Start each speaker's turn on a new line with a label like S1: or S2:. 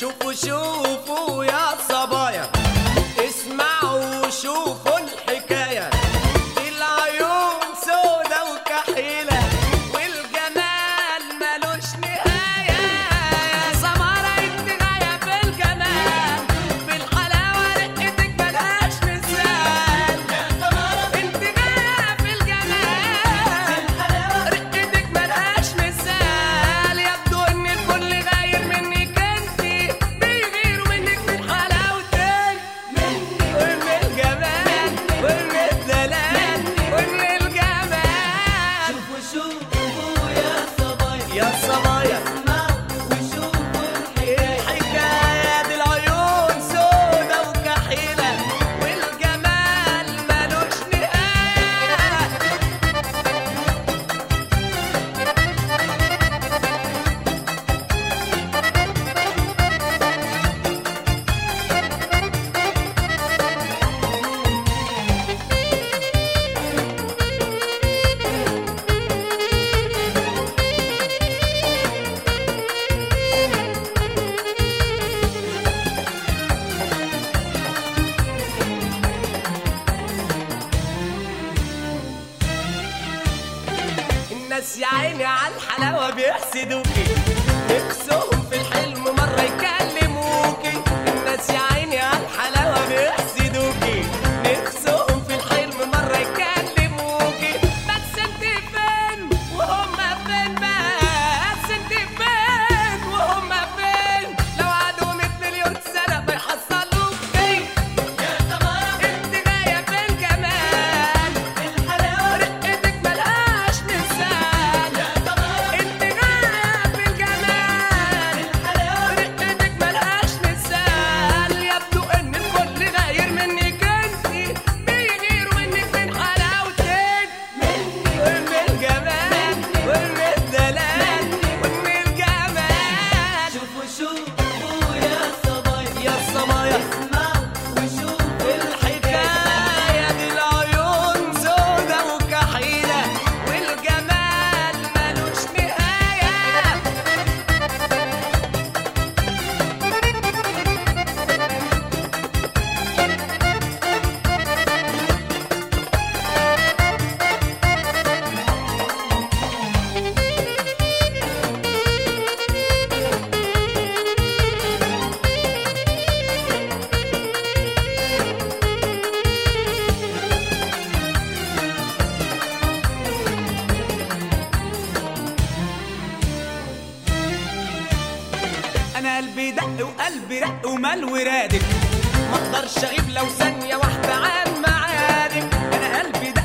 S1: Chupo, chupo. ناس يا عيني على الحلاوة بيحسدوكي اقسوهم في الحلم قلبي دق وقلبي رق ومال ورادك ما أقدرش اغيب لو ثانية واحدة عن معادك أنا قلبي دق